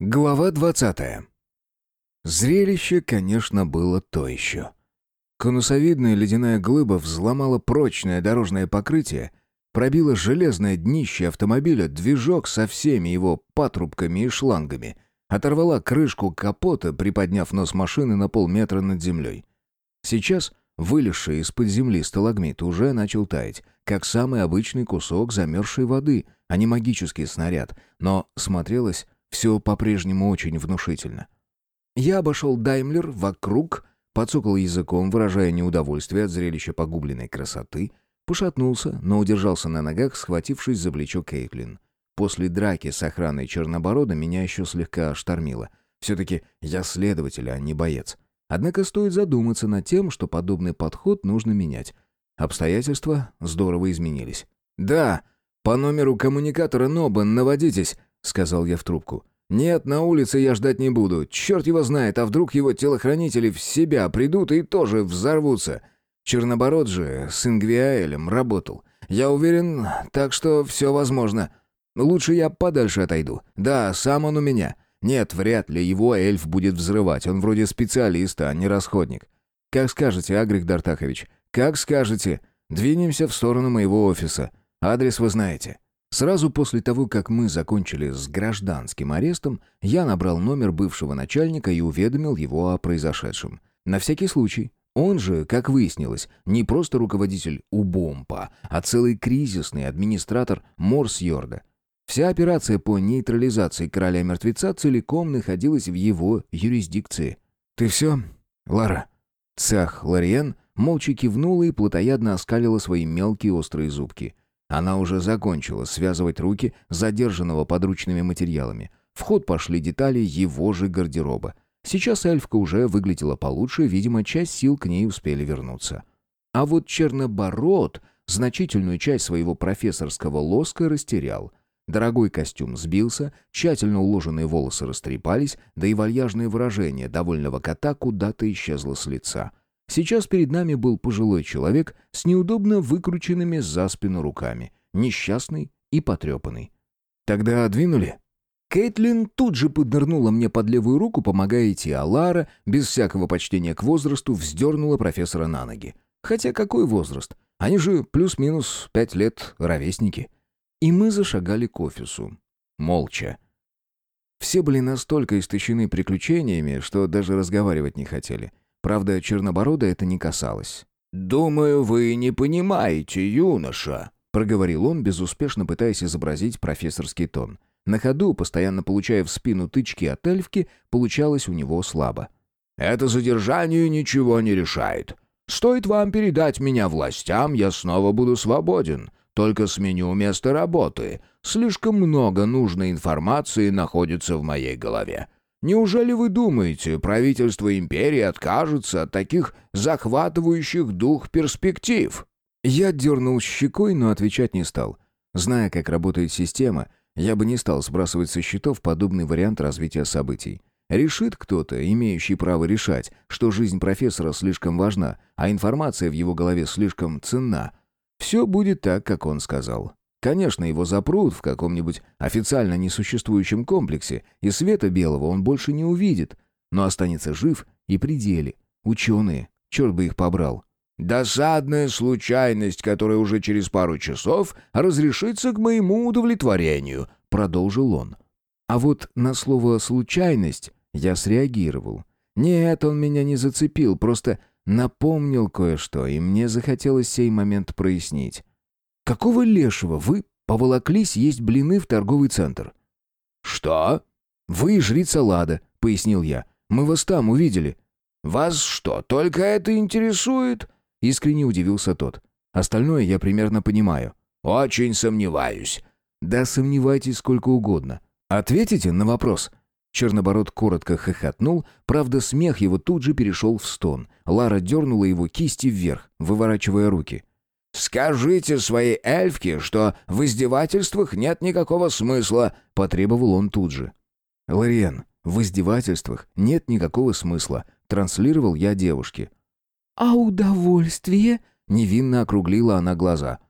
Глава двадцатая. Зрелище, конечно, было то еще. Конусовидная ледяная глыба взломала прочное дорожное покрытие, пробила железное днище автомобиля, движок со всеми его патрубками и шлангами, оторвала крышку капота, приподняв нос машины на полметра над землей. Сейчас вылезший из-под земли сталагмит уже начал таять, как самый обычный кусок замерзшей воды, а не магический снаряд, но смотрелось все по-прежнему очень внушительно. Я обошел Даймлер вокруг, подсокал языком, выражая неудовольствие от зрелища погубленной красоты, пошатнулся, но удержался на ногах, схватившись за плечо Кейтлин. После драки с охраной Черноборода меня еще слегка штормило. Все-таки я следователь, а не боец. Однако стоит задуматься над тем, что подобный подход нужно менять. Обстоятельства здорово изменились. «Да, по номеру коммуникатора Нобан наводитесь», — сказал я в трубку. «Нет, на улице я ждать не буду. Черт его знает, а вдруг его телохранители в себя придут и тоже взорвутся. Чернобород же с Ингвиаэлем работал. Я уверен, так что все возможно. Лучше я подальше отойду. Да, сам он у меня. Нет, вряд ли его эльф будет взрывать. Он вроде специалиста, а не расходник. Как скажете, Агрик Дартахович, как скажете. Двинемся в сторону моего офиса. Адрес вы знаете». Сразу после того, как мы закончили с гражданским арестом, я набрал номер бывшего начальника и уведомил его о произошедшем. На всякий случай. Он же, как выяснилось, не просто руководитель УБОМПа, а целый кризисный администратор Морсьорда. Вся операция по нейтрализации короля-мертвеца целиком находилась в его юрисдикции. «Ты все, Лара?» Цах Лариен молча кивнула и плотоядно оскалила свои мелкие острые зубки – она уже закончила связывать руки задержанного подручными материалами. В ход пошли детали его же гардероба. Сейчас эльфка уже выглядела получше, видимо, часть сил к ней успели вернуться. А вот Чернобород значительную часть своего профессорского лоска растерял. Дорогой костюм сбился, тщательно уложенные волосы растрепались, да и вальяжное выражение довольного кота куда-то исчезло с лица. Сейчас перед нами был пожилой человек с неудобно выкрученными за спину руками, несчастный и потрепанный. «Тогда двинули?» Кейтлин тут же поднырнула мне под левую руку, помогая идти, а Лара, без всякого почтения к возрасту, вздернула профессора на ноги. Хотя какой возраст? Они же плюс-минус пять лет ровесники. И мы зашагали к офису. Молча. Все были настолько истощены приключениями, что даже разговаривать не хотели. Правда, Черноборода это не касалось. «Думаю, вы не понимаете, юноша», — проговорил он, безуспешно пытаясь изобразить профессорский тон. На ходу, постоянно получая в спину тычки от эльфки, получалось у него слабо. «Это задержание ничего не решает. Стоит вам передать меня властям, я снова буду свободен. Только сменю место работы. Слишком много нужной информации находится в моей голове. Неужели вы думаете, правительство империи откажется от таких захватывающих дух перспектив?» Я дернул щекой, но отвечать не стал. Зная, как работает система, я бы не стал сбрасывать со счетов подобный вариант развития событий. Решит кто-то, имеющий право решать, что жизнь профессора слишком важна, а информация в его голове слишком ценна. Все будет так, как он сказал. Конечно, его запрут в каком-нибудь официально несуществующем комплексе, и света белого он больше не увидит, но останется жив и при деле. Ученые, черт бы их побрал. «Досадная случайность, которая уже через пару часов разрешится к моему удовлетворению», — продолжил он. А вот на слово «случайность» я среагировал. Нет, он меня не зацепил, просто напомнил кое-что, и мне захотелось сей момент прояснить. Какого лешего вы поволоклись есть блины в торговый центр?» «Что?» «Вы жрица Лада», — пояснил я. «Мы вас там увидели». «Вас что, только это интересует?» — искренне удивился тот. «Остальное я примерно понимаю». «Очень сомневаюсь». «Да сомневайтесь сколько угодно. Ответите на вопрос». Чернобород коротко хохотнул, правда, смех его тут же перешел в стон. Лара дернула его кисти вверх, выворачивая руки. «Скажите своей эльфке, что в издевательствах нет никакого смысла», — потребовал он тут же. «Лориен, в издевательствах нет никакого смысла», — транслировал я девушке. «А удовольствие?» — невинно округлила она глаза.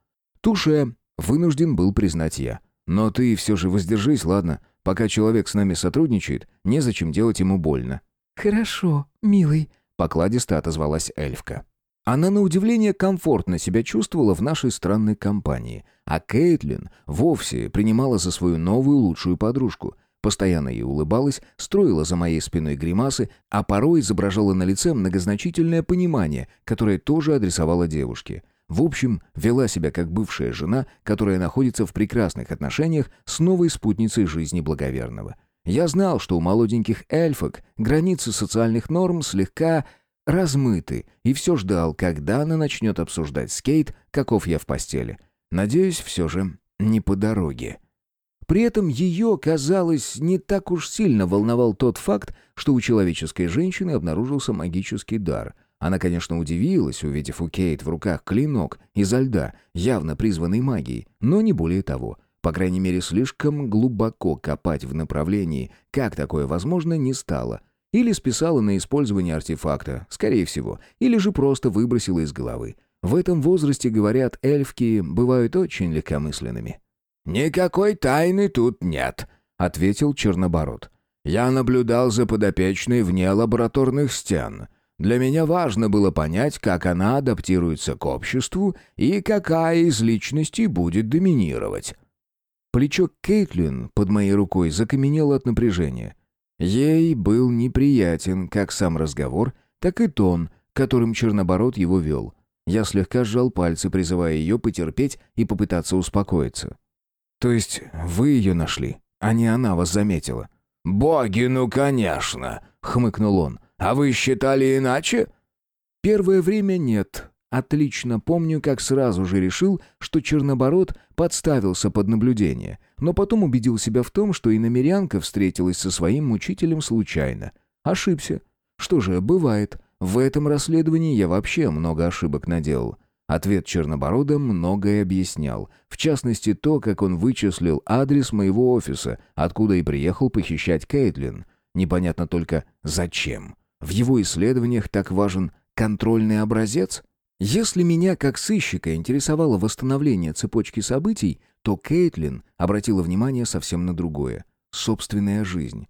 «Туше», — вынужден был признать я. «Но ты все же воздержись, ладно? Пока человек с нами сотрудничает, незачем делать ему больно». «Хорошо, милый», — покладисто отозвалась эльфка. Она, на удивление, комфортно себя чувствовала в нашей странной компании, а Кейтлин вовсе принимала за свою новую лучшую подружку. Постоянно ей улыбалась, строила за моей спиной гримасы, а порой изображала на лице многозначительное понимание, которое тоже адресовала девушке. В общем, вела себя как бывшая жена, которая находится в прекрасных отношениях с новой спутницей жизни благоверного. Я знал, что у молоденьких эльфок границы социальных норм слегка размыты, и все ждал, когда она начнет обсуждать скейт, каков я в постели. Надеюсь, все же не по дороге. При этом ее, казалось, не так уж сильно волновал тот факт, что у человеческой женщины обнаружился магический дар. Она, конечно, удивилась, увидев у Кейт в руках клинок изо льда, явно призванный магией, но не более того. По крайней мере, слишком глубоко копать в направлении, как такое возможно, не стало — или списала на использование артефакта, скорее всего, или же просто выбросила из головы. В этом возрасте, говорят, эльфки бывают очень легкомысленными. «Никакой тайны тут нет», — ответил Чернобород. «Я наблюдал за подопечной вне лабораторных стен. Для меня важно было понять, как она адаптируется к обществу и какая из личностей будет доминировать». Плечо Кейтлин под моей рукой закаменело от напряжения. Ей был неприятен как сам разговор, так и тон, которым Чернобород его вел. Я слегка сжал пальцы, призывая ее потерпеть и попытаться успокоиться. «То есть вы ее нашли, а не она вас заметила?» «Боги, ну конечно!» — хмыкнул он. «А вы считали иначе?» «Первое время нет. Отлично помню, как сразу же решил, что Чернобород подставился под наблюдение, но потом убедил себя в том, что и намерянка встретилась со своим мучителем случайно. Ошибся. Что же, бывает. В этом расследовании я вообще много ошибок наделал. Ответ Черноборода многое объяснял. В частности, то, как он вычислил адрес моего офиса, откуда и приехал похищать Кейтлин. Непонятно только, зачем. В его исследованиях так важен контрольный образец? Если меня, как сыщика, интересовало восстановление цепочки событий, то Кейтлин обратила внимание совсем на другое — собственная жизнь.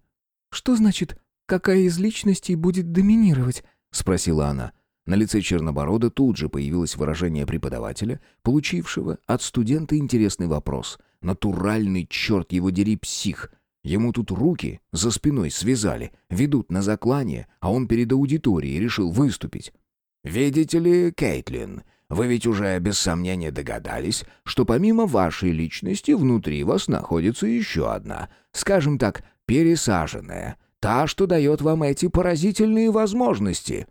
«Что значит, какая из личностей будет доминировать?» — спросила она. На лице Черноборода тут же появилось выражение преподавателя, получившего от студента интересный вопрос. «Натуральный черт его дери псих!» Ему тут руки за спиной связали, ведут на заклание, а он перед аудиторией решил выступить. «Видите ли, Кейтлин, вы ведь уже без сомнения догадались, что помимо вашей личности внутри вас находится еще одна, скажем так, пересаженная, та, что дает вам эти поразительные возможности».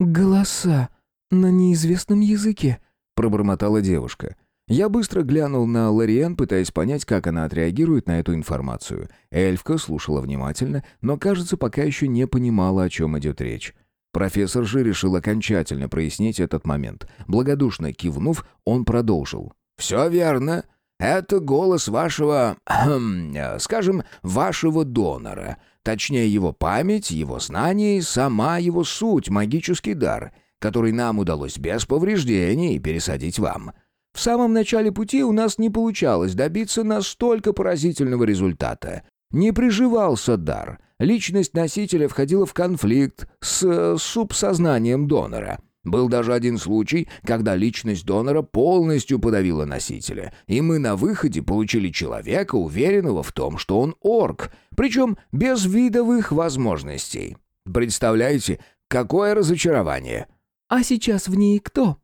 «Голоса на неизвестном языке», — пробормотала девушка. Я быстро глянул на Лориан, пытаясь понять, как она отреагирует на эту информацию. Эльфка слушала внимательно, но, кажется, пока еще не понимала, о чем идет речь. Профессор же решил окончательно прояснить этот момент. Благодушно кивнув, он продолжил. «Все верно. Это голос вашего, скажем, вашего донора. Точнее, его память, его знания и сама его суть, магический дар, который нам удалось без повреждений пересадить вам. В самом начале пути у нас не получалось добиться настолько поразительного результата. Не приживался дар» Личность носителя входила в конфликт с э, субсознанием донора. Был даже один случай, когда личность донора полностью подавила носителя, и мы на выходе получили человека, уверенного в том, что он орк, причем без видовых возможностей. Представляете, какое разочарование! «А сейчас в ней кто?»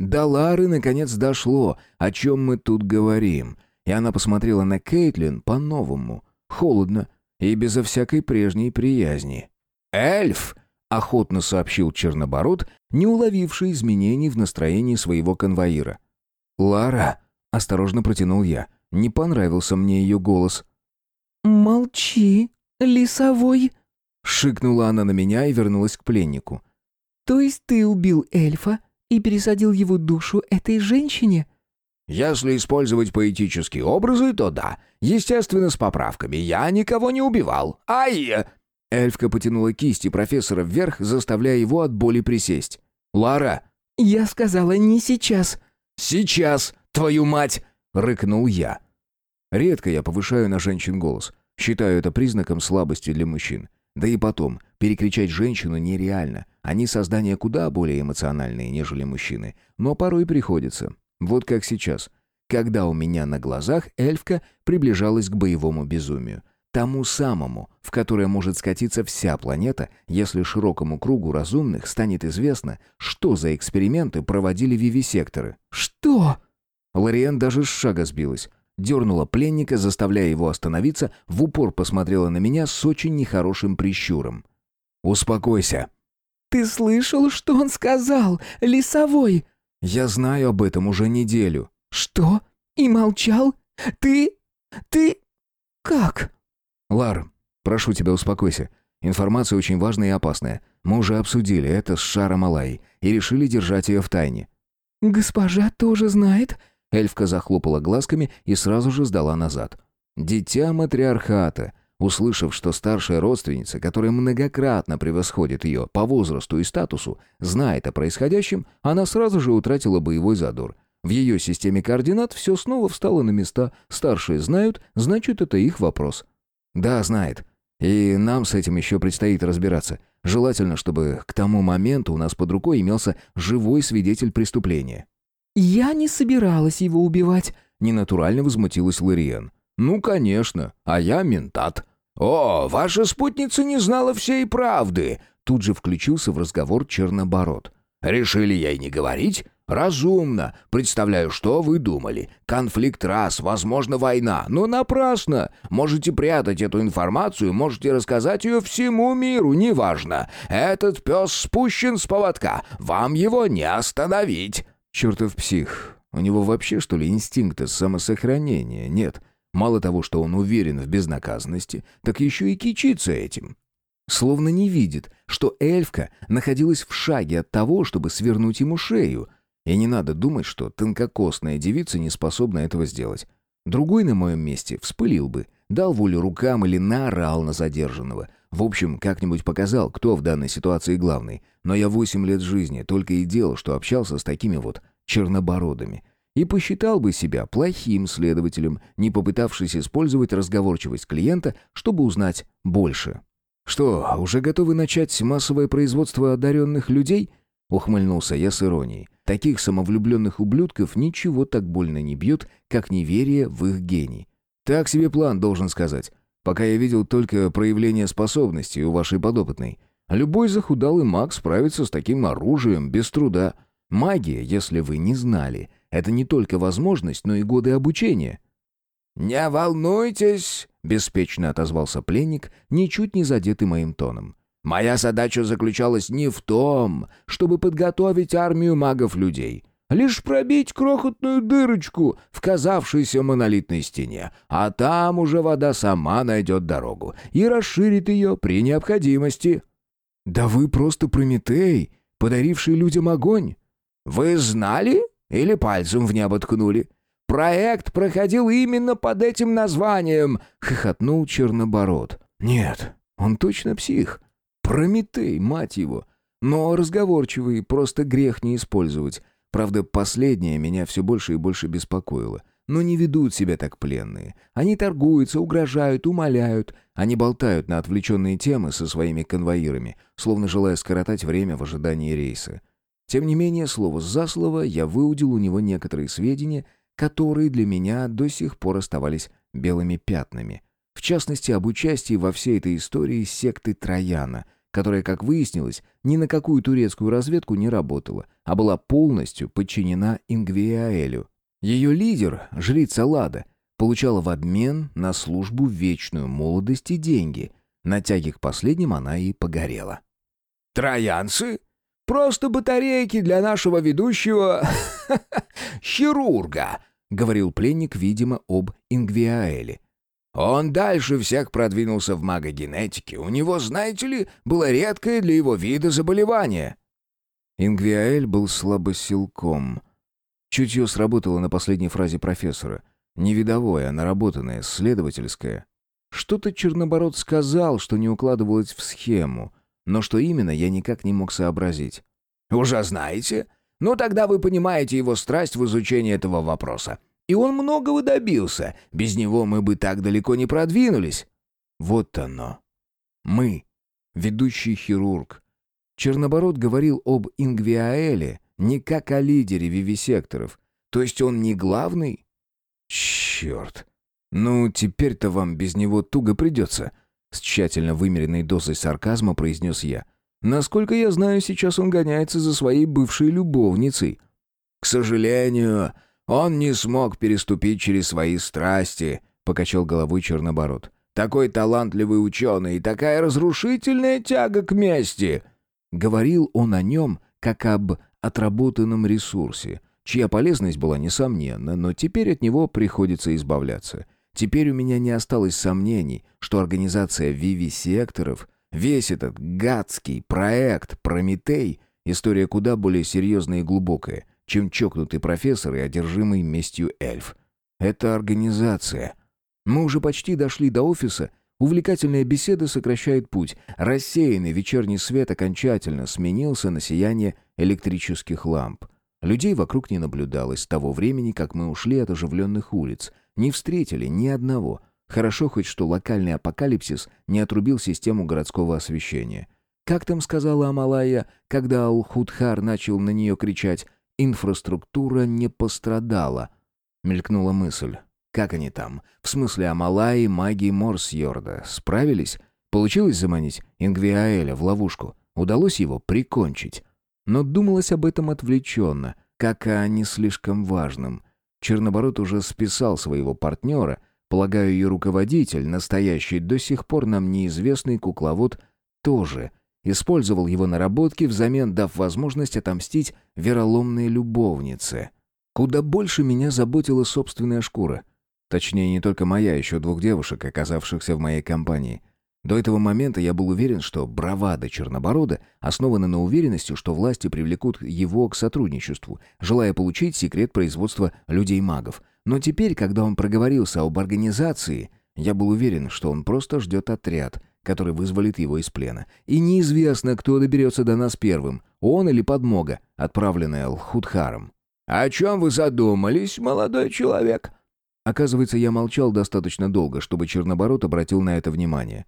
До Лары наконец дошло, о чем мы тут говорим, и она посмотрела на Кейтлин по-новому, холодно, и безо всякой прежней приязни. «Эльф!» — охотно сообщил Чернобород, не уловивший изменений в настроении своего конвоира. «Лара!» — осторожно протянул я. Не понравился мне ее голос. «Молчи, лесовой!» — шикнула она на меня и вернулась к пленнику. «То есть ты убил эльфа и пересадил его душу этой женщине?» Если использовать поэтические образы, то да. Естественно, с поправками. Я никого не убивал. Ай!» Эльфка потянула кисти профессора вверх, заставляя его от боли присесть. «Лара!» «Я сказала, не сейчас». «Сейчас, твою мать!» — рыкнул я. Редко я повышаю на женщин голос. Считаю это признаком слабости для мужчин. Да и потом, перекричать женщину нереально. Они создания куда более эмоциональные, нежели мужчины. Но порой приходится. Вот как сейчас. Когда у меня на глазах эльфка приближалась к боевому безумию. Тому самому, в которое может скатиться вся планета, если широкому кругу разумных станет известно, что за эксперименты проводили вивисекторы. «Что?» Лориен даже с шага сбилась. Дернула пленника, заставляя его остановиться, в упор посмотрела на меня с очень нехорошим прищуром. «Успокойся». «Ты слышал, что он сказал, лесовой?» «Я знаю об этом уже неделю». «Что? И молчал? Ты? Ты? Как?» «Лар, прошу тебя, успокойся. Информация очень важная и опасная. Мы уже обсудили это с Шаром Алай и решили держать ее в тайне». «Госпожа тоже знает?» Эльфка захлопала глазками и сразу же сдала назад. «Дитя матриархата». Услышав, что старшая родственница, которая многократно превосходит ее по возрасту и статусу, знает о происходящем, она сразу же утратила боевой задор. В ее системе координат все снова встало на места. Старшие знают, значит, это их вопрос. «Да, знает. И нам с этим еще предстоит разбираться. Желательно, чтобы к тому моменту у нас под рукой имелся живой свидетель преступления». «Я не собиралась его убивать», — ненатурально возмутилась Лориен. «Ну, конечно. А я ментат». «О, ваша спутница не знала всей правды!» Тут же включился в разговор Чернобород. «Решили ей не говорить? «Разумно. Представляю, что вы думали. Конфликт раз, возможно, война. Но напрасно. Можете прятать эту информацию, можете рассказать ее всему миру, неважно. Этот пес спущен с поводка. Вам его не остановить». «Чертов псих. У него вообще, что ли, инстинкта самосохранения нет?» Мало того, что он уверен в безнаказанности, так еще и кичится этим. Словно не видит, что эльфка находилась в шаге от того, чтобы свернуть ему шею — и не надо думать, что тонкокосная девица не способна этого сделать. Другой на моем месте вспылил бы, дал волю рукам или наорал на задержанного. В общем, как-нибудь показал, кто в данной ситуации главный. Но я восемь лет жизни только и делал, что общался с такими вот чернобородами. И посчитал бы себя плохим следователем, не попытавшись использовать разговорчивость клиента, чтобы узнать больше. «Что, уже готовы начать массовое производство одаренных людей?» — ухмыльнулся я с иронией. Таких самовлюбленных ублюдков ничего так больно не бьет, как неверие в их гений. Так себе план, должен сказать. Пока я видел только проявление способностей у вашей подопытной. Любой захудалый маг справится с таким оружием без труда. Магия, если вы не знали, это не только возможность, но и годы обучения. «Не волнуйтесь», — беспечно отозвался пленник, ничуть не задетый моим тоном. Моя задача заключалась не в том, чтобы подготовить армию магов-людей, лишь пробить крохотную дырочку в казавшейся монолитной стене, а там уже вода сама найдет дорогу и расширит ее при необходимости. «Да вы просто Прометей, подаривший людям огонь!» «Вы знали или пальцем в небо ткнули?» «Проект проходил именно под этим названием!» — хохотнул Чернобород. «Нет, он точно псих. Прометей, мать его. Но разговорчивый, просто грех не использовать. Правда, последнее меня все больше и больше беспокоило. Но не ведут себя так пленные. Они торгуются, угрожают, умоляют. Они болтают на отвлеченные темы со своими конвоирами, словно желая скоротать время в ожидании рейса. Тем не менее, слово за слово я выудил у него некоторые сведения, которые для меня до сих пор оставались белыми пятнами. В частности, об участии во всей этой истории секты Трояна, которая, как выяснилось, ни на какую турецкую разведку не работала, а была полностью подчинена Ингвиаэлю. Ее лидер, жрица Лада, получала в обмен на службу вечную молодость и деньги. На тяге к последним она и погорела. «Троянцы? Просто батарейки для нашего ведущего... хирурга», — говорил пленник, видимо, об Ингвиаэле. Он дальше всех продвинулся в магогенетике. У него, знаете ли, было редкое для его вида заболевание. Ингвиаэль был слабосилком. Чутье сработало на последней фразе профессора. Не видовое, а наработанное, следовательское. Что-то Чернобород сказал, что не укладывалось в схему, но что именно, я никак не мог сообразить. «Уже знаете? Ну тогда вы понимаете его страсть в изучении этого вопроса. И он многого добился. Без него мы бы так далеко не продвинулись». Вот оно. Мы, ведущий хирург. Чернобород говорил об Ингвиаэле не как о лидере вивисекторов. То есть он не главный? Черт. Ну, теперь-то вам без него туго придется. С тщательно вымеренной дозой сарказма произнес я. Насколько я знаю, сейчас он гоняется за своей бывшей любовницей. К сожалению, он не смог переступить через свои страсти, покачал головой Чернобород. Такой талантливый ученый и такая разрушительная тяга к мести. Говорил он о нем, как об отработанном ресурсе, чья полезность была несомненна, но теперь от него приходится избавляться. Теперь у меня не осталось сомнений, что организация вивисекторов Весь этот гадский проект «Прометей» — история куда более серьезная и глубокая, чем чокнутый профессор и одержимый местью эльф. Это организация. Мы уже почти дошли до офиса. Увлекательная беседа сокращает путь. Рассеянный вечерний свет окончательно сменился на сияние электрических ламп. Людей вокруг не наблюдалось с того времени, как мы ушли от оживленных улиц. Не встретили ни одного — Хорошо хоть, что локальный апокалипсис не отрубил систему городского освещения. Как там сказала Амалая, когда Ал-Худхар начал на нее кричать «Инфраструктура не пострадала». Мелькнула мысль. Как они там? В смысле Амалаи, магии Морсьорда. Справились? Получилось заманить Ингвиаэля в ловушку? Удалось его прикончить? Но думалось об этом отвлеченно, как о не слишком важном. Черноборот уже списал своего партнера — Полагаю, ее руководитель, настоящий до сих пор нам неизвестный кукловод, тоже использовал его наработки, взамен дав возможность отомстить вероломной любовнице. Куда больше меня заботила собственная шкура. Точнее, не только моя, еще двух девушек, оказавшихся в моей компании — до этого момента я был уверен, что бравада Черноборода основана на уверенности, что власти привлекут его к сотрудничеству, желая получить секрет производства людей-магов. Но теперь, когда он проговорился об организации, я был уверен, что он просто ждет отряд, который вызволит его из плена. И неизвестно, кто доберется до нас первым, он или подмога, отправленная Лхудхаром. «О чем вы задумались, молодой человек?» Оказывается, я молчал достаточно долго, чтобы Чернобород обратил на это внимание.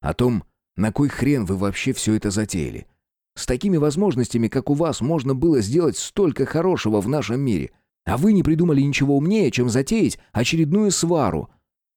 О том, на кой хрен вы вообще все это затеяли. С такими возможностями, как у вас, можно было сделать столько хорошего в нашем мире. А вы не придумали ничего умнее, чем затеять очередную свару.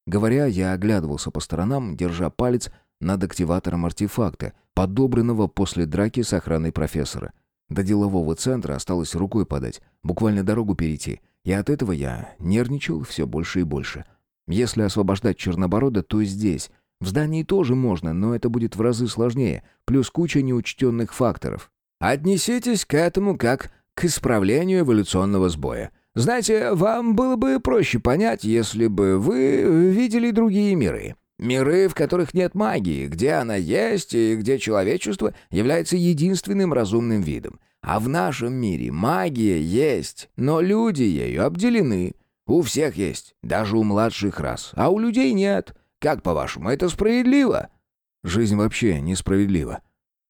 Говоря, я оглядывался по сторонам, держа палец над активатором артефакта, подобранного после драки с охраной профессора. До делового центра осталось рукой подать, буквально дорогу перейти. И от этого я нервничал все больше и больше. Если освобождать Черноборода, то здесь, в здании тоже можно, но это будет в разы сложнее, плюс куча неучтенных факторов. Отнеситесь к этому как к исправлению эволюционного сбоя. Знаете, вам было бы проще понять, если бы вы видели другие миры. Миры, в которых нет магии, где она есть и где человечество является единственным разумным видом. А в нашем мире магия есть, но люди ею обделены. У всех есть, даже у младших рас, а у людей нет. Как, по-вашему, это справедливо?» «Жизнь вообще несправедлива.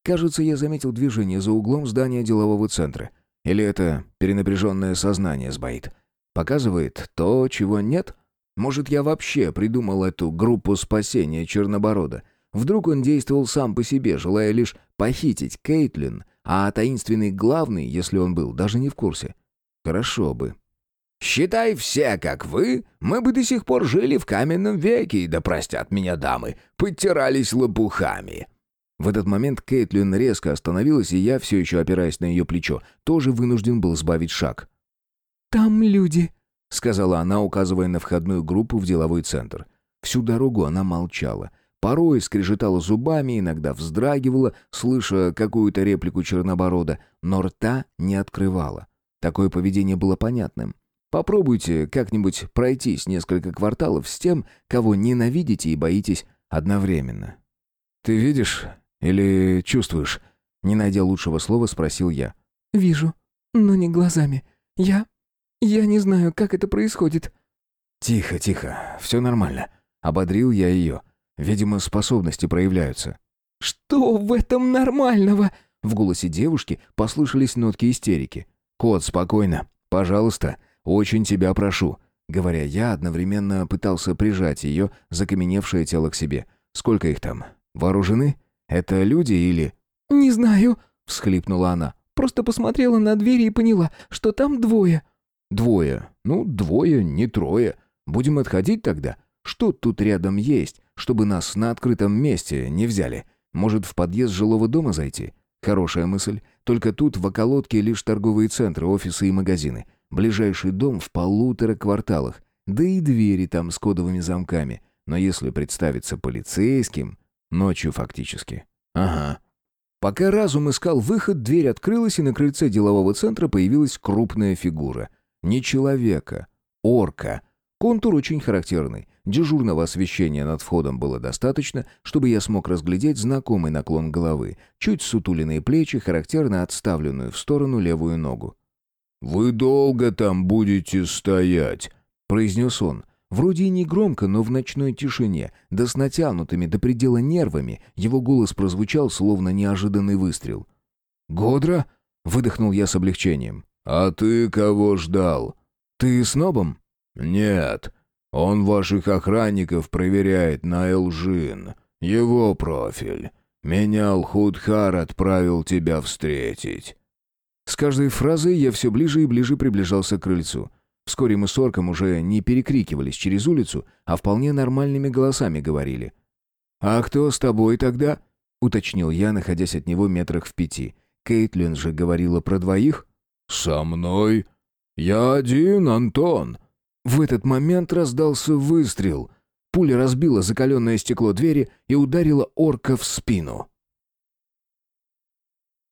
Кажется, я заметил движение за углом здания делового центра. Или это перенапряженное сознание сбоит? Показывает то, чего нет? Может, я вообще придумал эту группу спасения Черноборода? Вдруг он действовал сам по себе, желая лишь похитить Кейтлин, а таинственный главный, если он был, даже не в курсе. Хорошо бы. Считай все, как вы, мы бы до сих пор жили в каменном веке, и да простят меня дамы, подтирались лопухами». В этот момент Кейтлин резко остановилась, и я, все еще опираясь на ее плечо, тоже вынужден был сбавить шаг. «Там люди», — сказала она, указывая на входную группу в деловой центр. Всю дорогу она молчала. Порой скрежетала зубами, иногда вздрагивала, слыша какую-то реплику Черноборода, но рта не открывала. Такое поведение было понятным. Попробуйте как-нибудь пройтись несколько кварталов с тем, кого ненавидите и боитесь одновременно. «Ты видишь или чувствуешь?» Не найдя лучшего слова, спросил я. «Вижу, но не глазами. Я... я не знаю, как это происходит». «Тихо, тихо, все нормально». Ободрил я ее. Видимо, способности проявляются. «Что в этом нормального?» В голосе девушки послышались нотки истерики. «Кот, спокойно. Пожалуйста. Очень тебя прошу». Говоря я, одновременно пытался прижать ее закаменевшее тело к себе. Сколько их там? Вооружены? Это люди или...» «Не знаю», — всхлипнула она. «Просто посмотрела на двери и поняла, что там двое». «Двое. Ну, двое, не трое. Будем отходить тогда? Что тут рядом есть, чтобы нас на открытом месте не взяли? Может, в подъезд жилого дома зайти? Хорошая мысль. Только тут в околотке лишь торговые центры, офисы и магазины. Ближайший дом в полутора кварталах. Да и двери там с кодовыми замками. Но если представиться полицейским... Ночью фактически. Ага. Пока разум искал выход, дверь открылась, и на крыльце делового центра появилась крупная фигура. Не человека. Орка. Контур очень характерный. Дежурного освещения над входом было достаточно, чтобы я смог разглядеть знакомый наклон головы, чуть сутуленные плечи, характерно отставленную в сторону левую ногу. «Вы долго там будете стоять?» — произнес он. Вроде и не громко, но в ночной тишине, да с натянутыми до предела нервами, его голос прозвучал, словно неожиданный выстрел. «Годра?» — выдохнул я с облегчением. «А ты кого ждал?» «Ты с Нобом?» «Нет. Он ваших охранников проверяет на Элжин. Его профиль. Меня Алхудхар отправил тебя встретить». С каждой фразой я все ближе и ближе приближался к крыльцу. Вскоре мы с орком уже не перекрикивались через улицу, а вполне нормальными голосами говорили. «А кто с тобой тогда?» — уточнил я, находясь от него метрах в пяти. Кейтлин же говорила про двоих. «Со мной? Я один, Антон». В этот момент раздался выстрел. Пуля разбила закаленное стекло двери и ударила орка в спину.